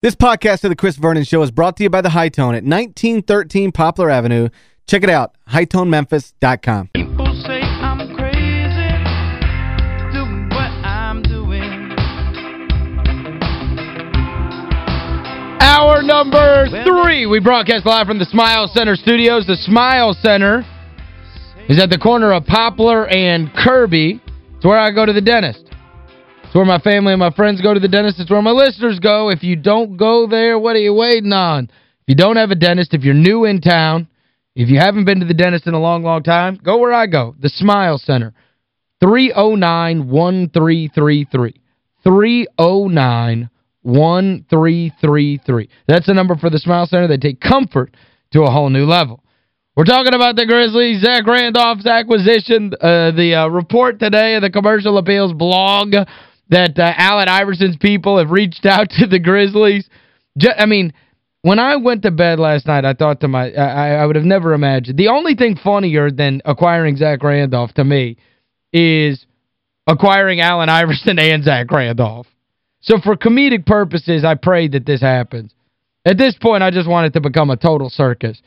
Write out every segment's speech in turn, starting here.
This podcast of the Chris Vernon Show is brought to you by The Hi-Tone at 1913 Poplar Avenue. Check it out, hitonememphis.com. People say I'm crazy, doing what I'm doing. Hour number three. We broadcast live from the Smile Center studios. The Smile Center is at the corner of Poplar and Kirby. It's where I go to the dentist. It's where my family and my friends go to the dentist. It's where my listeners go. If you don't go there, what are you waiting on? If you don't have a dentist, if you're new in town, if you haven't been to the dentist in a long, long time, go where I go, the Smile Center. 309-1333. 309-1333. That's the number for the Smile Center. They take comfort to a whole new level. We're talking about the Grizzlies, Zach Randolph's acquisition, uh, the uh, report today of the Commercial Appeals blog that uh, Allen Iverson's people have reached out to the Grizzlies. Just, I mean, when I went to bed last night, I thought to my I, I would have never imagined. The only thing funnier than acquiring Zach Randolph to me is acquiring Allen Iverson and Zach Randolph. So for comedic purposes, I pray that this happens. At this point, I just want it to become a total circus.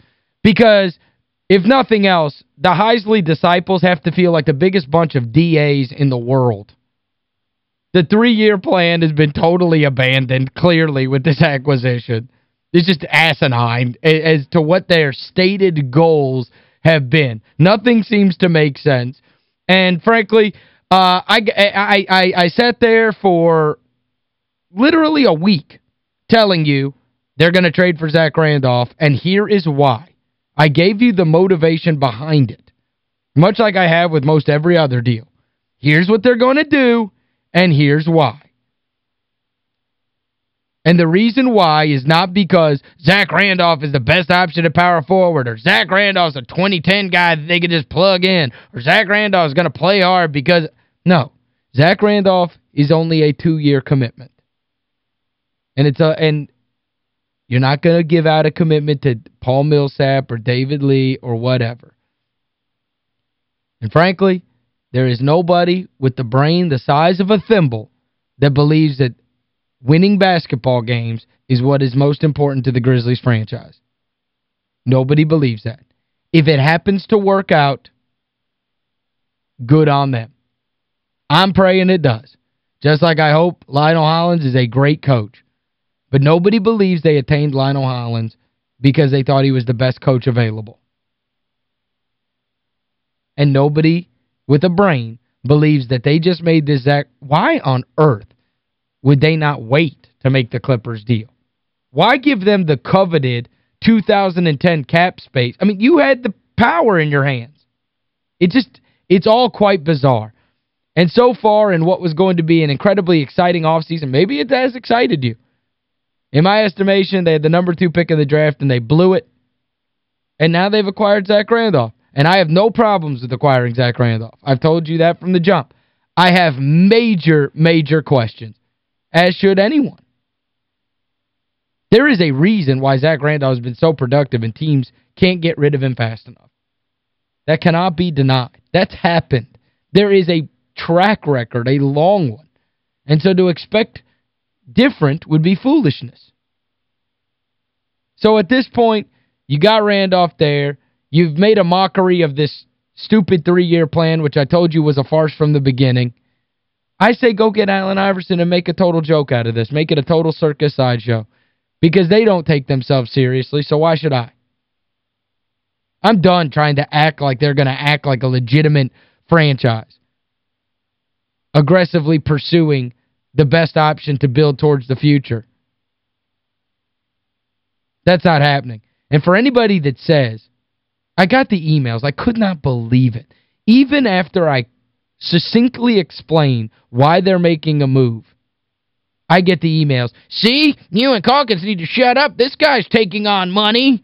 Because if nothing else, the Heisley disciples have to feel like the biggest bunch of DAs in the world. The three-year plan has been totally abandoned, clearly, with this acquisition. It's just asinine as to what their stated goals have been. Nothing seems to make sense. And frankly, uh, I, I, I, I sat there for literally a week telling you they're going to trade for Zach Randolph, and here is why. I gave you the motivation behind it, much like I have with most every other deal. Here's what they're going to do, and here's why. And the reason why is not because Zach Randolph is the best option at power forward or Zach Randolph's a 2010 guy that they can just plug in or Zach Randolph is going to play hard because, no, Zach Randolph is only a two-year commitment. And it's a and you're not going to give out a commitment to Paul Millsap or David Lee or whatever. And frankly, there is nobody with the brain the size of a thimble that believes that winning basketball games is what is most important to the Grizzlies franchise. Nobody believes that. If it happens to work out, good on them. I'm praying it does. Just like I hope Lionel Hollins is a great coach. But nobody believes they attained Lionel Hollins because they thought he was the best coach available. And nobody with a brain believes that they just made this Zach. Why on earth would they not wait to make the Clippers deal? Why give them the coveted 2010 cap space? I mean, you had the power in your hands. It just, it's all quite bizarre. And so far in what was going to be an incredibly exciting offseason, maybe it has excited you. In my estimation, they had the number two pick of the draft and they blew it. And now they've acquired Zach Randolph. And I have no problems with acquiring Zach Randolph. I've told you that from the jump. I have major, major questions, as should anyone. There is a reason why Zach Randolph has been so productive and teams can't get rid of him fast enough. That cannot be denied. That's happened. There is a track record, a long one. And so to expect different would be foolishness. So at this point, you got Randolph there. You've made a mockery of this stupid three-year plan, which I told you was a farce from the beginning. I say go get Allen Iverson and make a total joke out of this. Make it a total circus sideshow. Because they don't take themselves seriously, so why should I? I'm done trying to act like they're going to act like a legitimate franchise. Aggressively pursuing the best option to build towards the future. That's not happening. And for anybody that says, I got the emails, I could not believe it. Even after I succinctly explain why they're making a move, I get the emails. See, you and Calkins need to shut up. This guy's taking on money.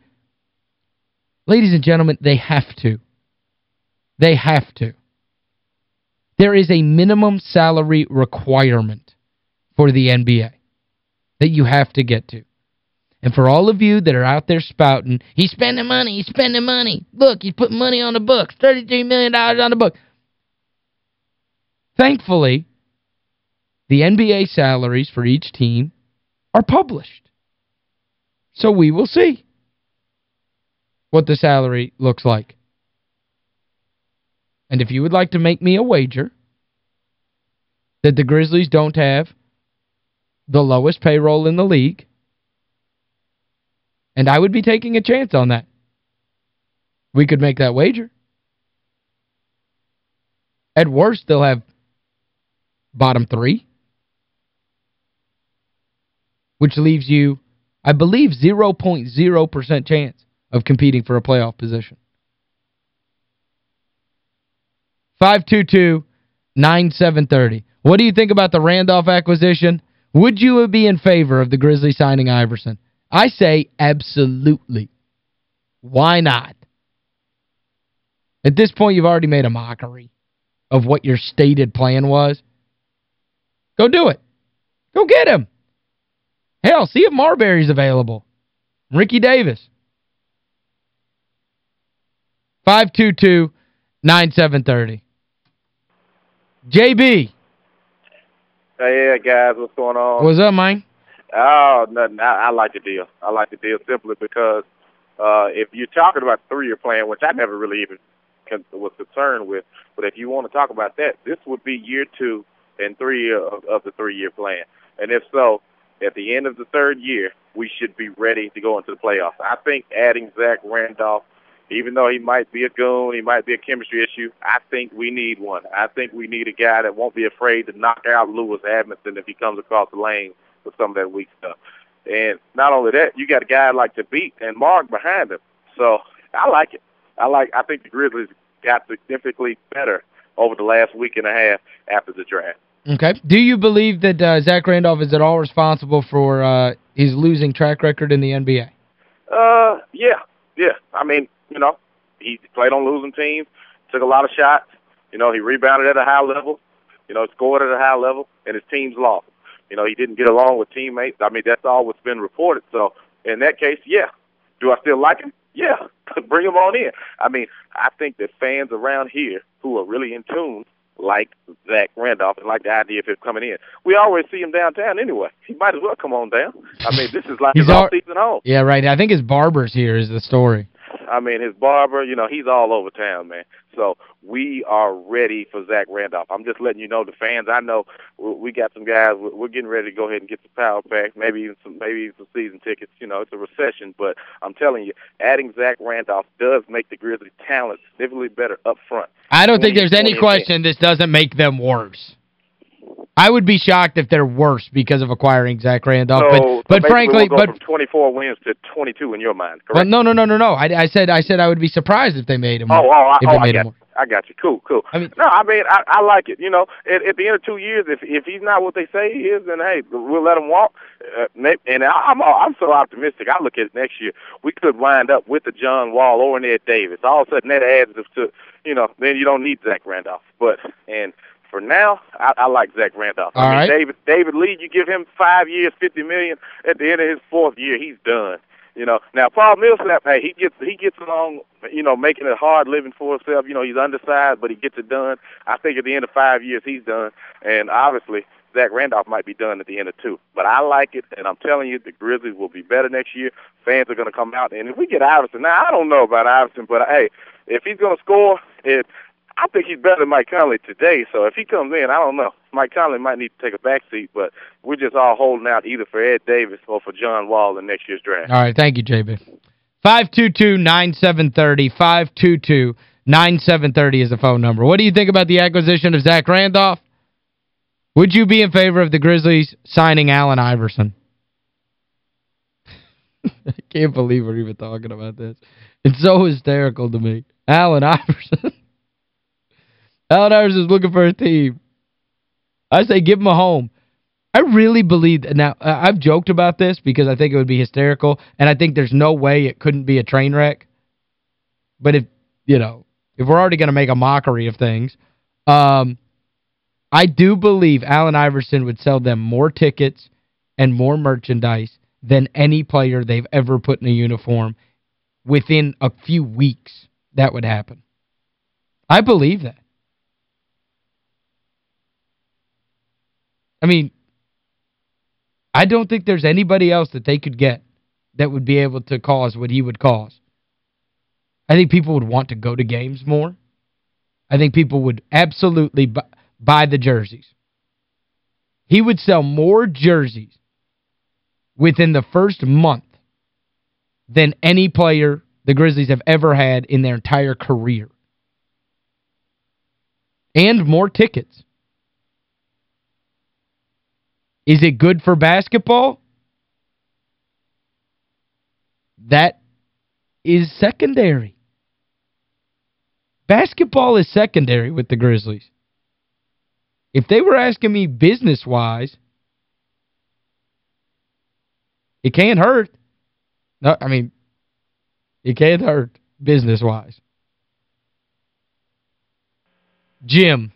Ladies and gentlemen, they have to. They have to. There is a minimum salary requirement for the NBA that you have to get to. And for all of you that are out there spouting, he's spending money, he's spending money. Look, he's putting money on the books, $33 million on the book. Thankfully, the NBA salaries for each team are published. So we will see what the salary looks like. And if you would like to make me a wager that the Grizzlies don't have the lowest payroll in the league, and I would be taking a chance on that. We could make that wager. At worst, they'll have bottom three, which leaves you, I believe, 0.0% chance of competing for a playoff position. 522-9730. What do you think about the Randolph acquisition? Would you be in favor of the Grizzlies signing Iverson? I say absolutely. Why not? At this point, you've already made a mockery of what your stated plan was. Go do it. Go get him. Hell, see if Marbury's available. Ricky Davis. 522-9730. JB. Hey, yeah, guys, what's going on? What's up, man? Oh, nothing. I, I like the deal. I like the deal simply because uh, if you're talking about three-year plan, which I never really even con- was concerned with, but if you want to talk about that, this would be year two and three of, of the three-year plan. And if so, at the end of the third year, we should be ready to go into the playoffs. I think adding Zach Randolph, even though he might be a goon, he might be a chemistry issue, I think we need one. I think we need a guy that won't be afraid to knock out Lewis Amundson if he comes across the lane with some of that weak stuff. And not only that, you got a guy like Thabeet and Marc behind him. So I like it. I like. I think the Grizzlies got significantly better over the last week and a half after the draft. Okay. Do you believe that uh, Zach Randolph is at all responsible for uh, his losing track record in the NBA? Uh, yeah, yeah. I mean, you know, he played on losing teams, took a lot of shots. You know, he rebounded at a high level. You know, scored at a high level, and his teams lost. You know, he didn't get along with teammates. I mean, that's all what's been reported. So in that case, yeah. Do I still like him? Yeah. Bring him on in. I mean, I think that fans around here who are really in tune like Zach Randolph and like the idea of him coming in. We always see him downtown anyway. He might as well come on down. I mean, this is like his al- off-season home. Yeah, right. I think his barber's here is the story. I mean, his barber, you know, he's all over town, man. So we are ready for Zach Randolph. I'm just letting you know, the fans. I know we got some guys. We're getting ready to go ahead and get some power pack, maybe even some, maybe even some season tickets. You know, it's a recession, but I'm telling you, adding Zach Randolph does make the Grizzlies' talent significantly better up front. I don't think there's any question this doesn't make them worse. I would be shocked if they're worse because of acquiring Zach Randolph. so, but but frankly, we'll but 24 wins to 22 in your mind, correct? well, no, no, no, no, no. I, I said I said I would be surprised if they made him. Oh, oh, I, if oh, they I got him you. I got you. Cool, cool. I mean- no, I mean, I, I like it. You know, at, at the end of two years, if if he's not what they say he is, then hey, we'll let him walk. Uh, and I, I'm I'm so optimistic. I look at it next year, we could wind up with the John Wall or an Ed Davis. All of a sudden, that adds to you know, then you don't need Zach Randolph. But and for now, I, I like Zach Randolph. All I mean, right. David David Lee, you give him five years, fifty million. At the end of his fourth year, he's done. You know, now Paul Millsap, hey, he gets he gets along, you know, making it hard living for himself. You know, he's undersized, but he gets it done. I think at the end of five years, he's done, and obviously Zach Randolph might be done at the end of two. But I like it, and I'm telling you, the Grizzlies will be better next year. Fans are going to come out, and if we get Iverson, now I don't know about Iverson, but hey, if he's going to score, it. I think he's better than Mike Conley today. So if he comes in, I don't know. Mike Conley might need to take a back seat, but we're just all holding out either for Ed Davis or for John Wall in next year's draft. All right, thank you, JB. 522-9730, 522-9730 is the phone number. What do you think about the acquisition of Zach Randolph? Would you be in favor of the Grizzlies signing Allen Iverson? I can't believe we're even talking about this. It's so hysterical to me. Allen Iverson. Allen is looking for a team. I say give him a home. I really believe that now I've joked about this because I think it would be hysterical and I think there's no way it couldn't be a train wreck. But if, you know, if we're already going to make a mockery of things, um I do believe Allen Iverson would sell them more tickets and more merchandise than any player they've ever put in a uniform within a few weeks that would happen. I believe that. I mean, I don't think there's anybody else that they could get that would be able to cause what he would cause. I think people would want to go to games more. I think people would absolutely bu buy the jerseys. He would sell more jerseys within the first month than any player the Grizzlies have ever had in their entire career. And more tickets. Is it good for basketball? That is secondary. Basketball is secondary with the Grizzlies. If they were asking me business-wise, it can't hurt. No, I mean, it can't hurt business-wise. Jim.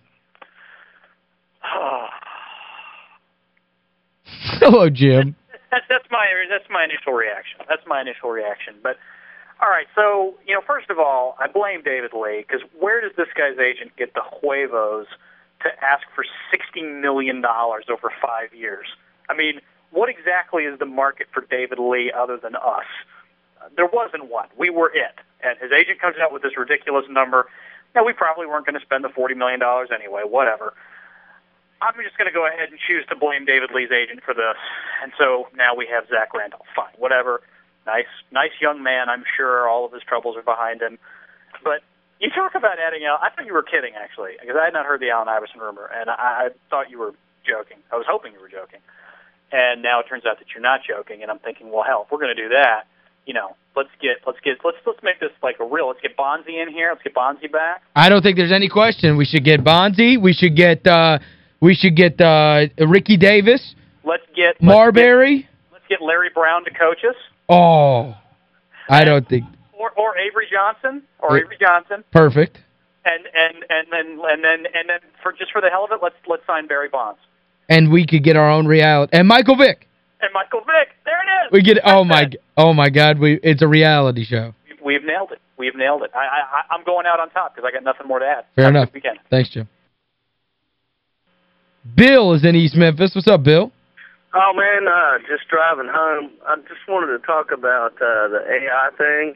Hello, Jim. That's that's my that's my initial reaction. That's my initial reaction. But all right, so you know, first of all, I blame David Lee because where does this guy's agent get the huevos to ask for sixty million dollars over five years? I mean, what exactly is the market for David Lee other than us? There wasn't one. We were it, and his agent comes out with this ridiculous number. Now, we probably weren't going to spend the forty million dollars anyway. Whatever. I'm just going to go ahead and choose to blame David Lee's agent for this. And so now we have Zach Randolph. Fine, whatever. Nice, nice young man. I'm sure all of his troubles are behind him. But you talk about adding Al. I thought you were kidding, actually, because I had not heard the Allen Iverson rumor, and I, I thought you were joking. I was hoping you were joking. And now it turns out that you're not joking, and I'm thinking, well, hell, if we're going to do that, you know, let's get let's get let's let's make this like a real. Let's get Bonzi in here. Let's get Bonzi back. I don't think there's any question. We should get Bonzi. We should get uh we should get uh Ricky Davis, Let's get let's Marbury. Get, let's get Larry Brown to coach us, Oh. I don't think or or Avery Johnson, or. Avery Johnson, perfect. and and and then and then and then for just for the hell of it, let's let's sign Barry Bonds And we could get our own reality. And Michael Vick. and Michael Vick. There it is. We get oh my oh my god, we it's a reality show. We've nailed it. We've nailed it. I I I'm going out on top because I got nothing more to add. Fair Have enough. Thanks, Jim. Bill is in East Memphis. What's up, Bill? Oh man, uh, just driving home. I just wanted to talk about uh, the AI thing.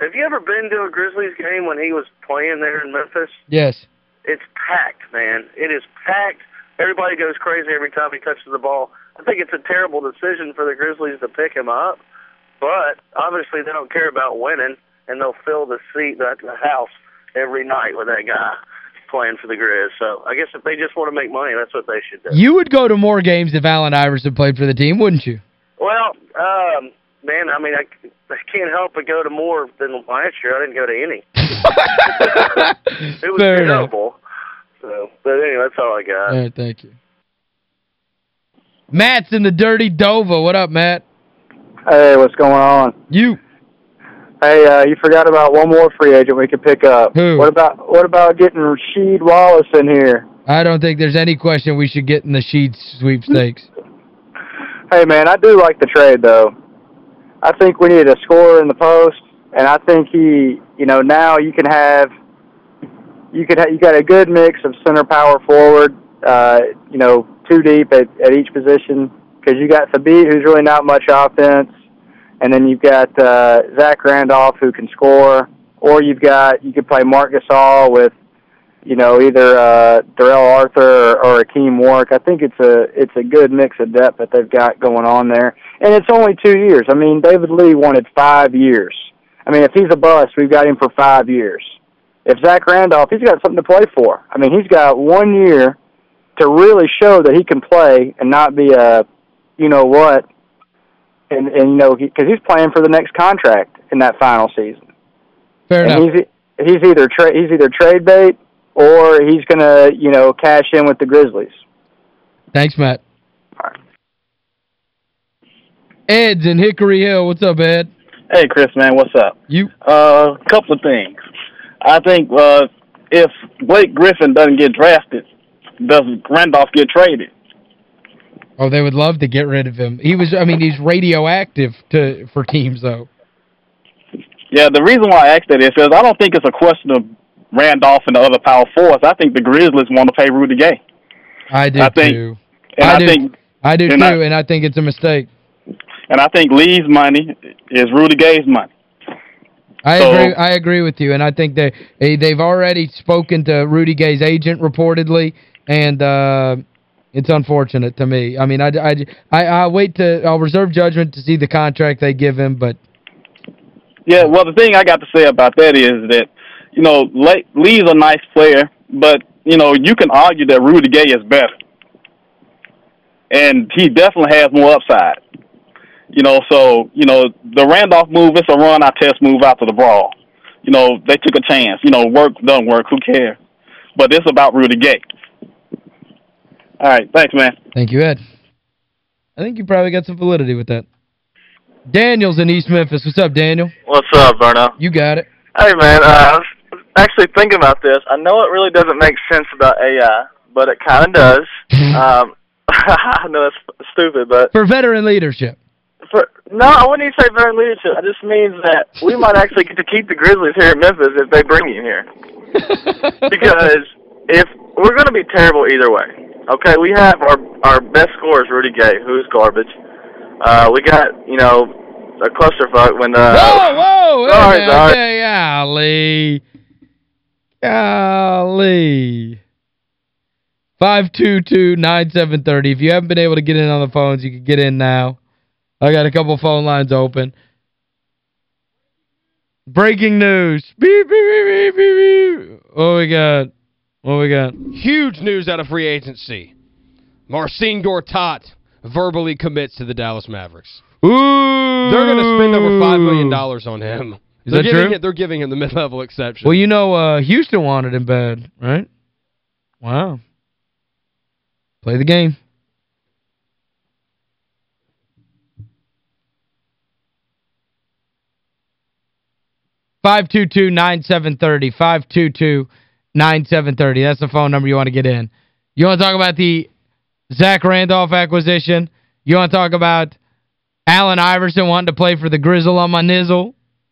Have you ever been to a Grizzlies game when he was playing there in Memphis? Yes. It's packed, man. It is packed. Everybody goes crazy every time he touches the ball. I think it's a terrible decision for the Grizzlies to pick him up, but obviously they don't care about winning, and they'll fill the seat, the, the house, every night with that guy playing for the Grizz. So I guess if they just want to make money, that's what they should do. You would go to more games if Allen Iverson played for the team, wouldn't you? Well, um, man, I mean, I, I can't help but go to more than last year. I didn't go to any. It was Fair enough. terrible. So, but anyway, that's all I got. All right, thank you. Matt's in the dirty Dover. What up, Matt? Hey, what's going on? You. Hey, uh, you forgot about one more free agent we could pick up. Who? What about what about getting Rasheed Wallace in here? I don't think there's any question we should get in the Sheets sweepstakes. Hey, man, I do like the trade though. I think we need a scorer in the post, and I think he, you know, now you can have, you could ha- you got a good mix of center power forward, uh, you know, two deep at, at each position because you got Thabeet who's really not much offense, and then you've got uh, Zach Randolph who can score, or you've got you could play Marc Gasol with, you know, either uh, Darrell Arthur or, or Hakim Warrick. I think it's a it's a good mix of depth that they've got going on there, and it's only two years. I mean, David Lee wanted five years. I mean, if he's a bust, we've got him for five years. If Zach Randolph, he's got something to play for. I mean, he's got one year to really show that he can play and not be a, you know what, and and you know because he's playing for the next contract in that final season. Fair and enough. he's he's either tra- he's either trade bait or he's gonna you know cash in with the Grizzlies. Thanks, Matt. Ed's in Hickory Hill. What's up, Ed? Hey, Chris, man, what's up? You. Uh, couple of things. I think uh, if Blake Griffin doesn't get drafted, does Randolph get traded? Oh, they would love to get rid of him. He was, I mean, he's radioactive to for teams, though. Yeah, the reason why I asked that is because I don't think it's a question of Randolph and the other power force. I think the Grizzlies want to pay Rudy Gay. I do, I think- too. And I I, do. think I do, and too, I- and I think it's a mistake. And I think Lee's money is Rudy Gay's money. I So- agree I agree with you and I think they eh, they've already spoken to Rudy Gay's agent reportedly and uh it's unfortunate to me. I mean I I I I'll wait to I'll reserve judgment to see the contract they give him but Yeah, well, the thing I got to say about that is that, you know, Lee's a nice player, but, you know, you can argue that Rudy Gay is better. And he definitely has more upside. You know, so, you know, the Randolph move, it's a run I test move after the brawl. You know, they took a chance. You know, work, don't work, who cares? But it's about Rudy Gay. All right, thanks, man. Thank you, Ed. I think you probably got some validity with that. Daniel's in East Memphis. What's up, Daniel? What's up, Verno? You got it. Hey, man, uh, I was actually thinking about this. I know it really doesn't make sense about AI, but it kind of does. um, I know it's stupid, but For veteran leadership. for no, I wouldn't even say veteran leadership. It just means that we might actually get to keep the Grizzlies here in Memphis if they bring you here. because if we're going to be terrible either way. Okay, we have our our best scorer is Rudy Gay, who's garbage. Uh, we got you know a clusterfuck when uh. whoa, whoa, wait sorry, minute. sorry. Okay, golly. Golly. 522-9730. If you haven't been able to get in on the phones, you can get in now. I got a couple phone lines open. Breaking news. Beep, beep, beep, beep, beep, beep. What we got? What we got? Huge news out of free agency. Marcin Gortat verbally commits to the Dallas Mavericks. Ooh. They're going to spend over $5 million on him. Is they're that giving true? It, they're giving him the mid-level exception. Well, you know, uh, Houston wanted him bad, right? Wow. Play the game. Five two two nine seven thirty. Five two two nine seven thirty. That's the phone number you want to get in. You want to talk about the Zach Randolph acquisition? You want to talk about Allen Iverson wanting to play for the Grizzle on my nizzle?